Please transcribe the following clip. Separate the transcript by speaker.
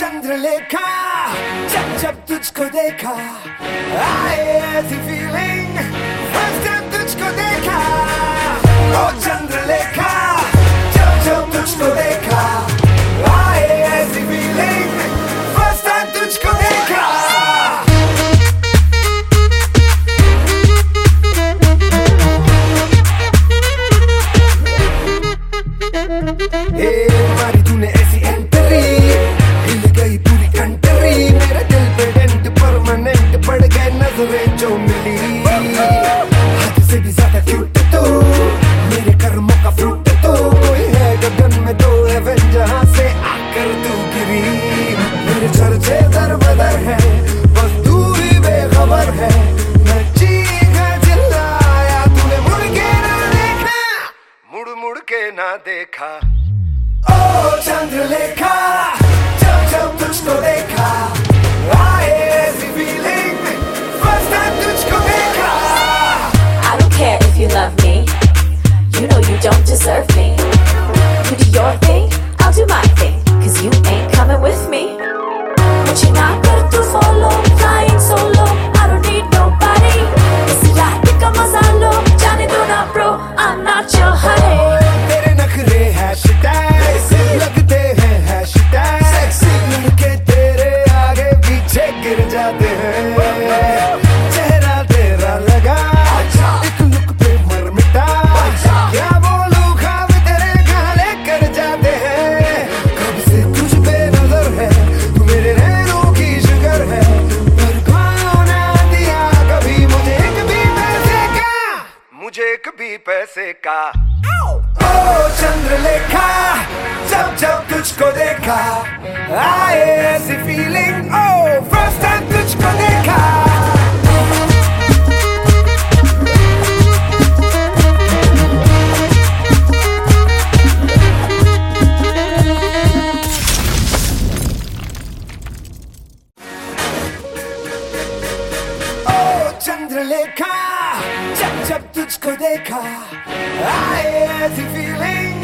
Speaker 1: चंद्रलेखा, जब जब तुझको देखा, आए ऐसी फीलिंग जब तुझको देखा। ओ चंद्रलेखा, जब जब तुझको देखा, आए ऐसी फीलिंग ऐसी दर बदर है, बस तू ही बेखबर है। मैं चीखा चिल्लाया, तूने मुड़ के ना देखा। मुड़ मुड़ के ना देखा। ओ चंद्रलेखा, जब जब तुझको देखा। te dar नहीं पैसे का। ओ चंद्रलेखा जब जब तुझको देखा आए। Chandralekha, chap chap tuchko dekha, I had the feeling.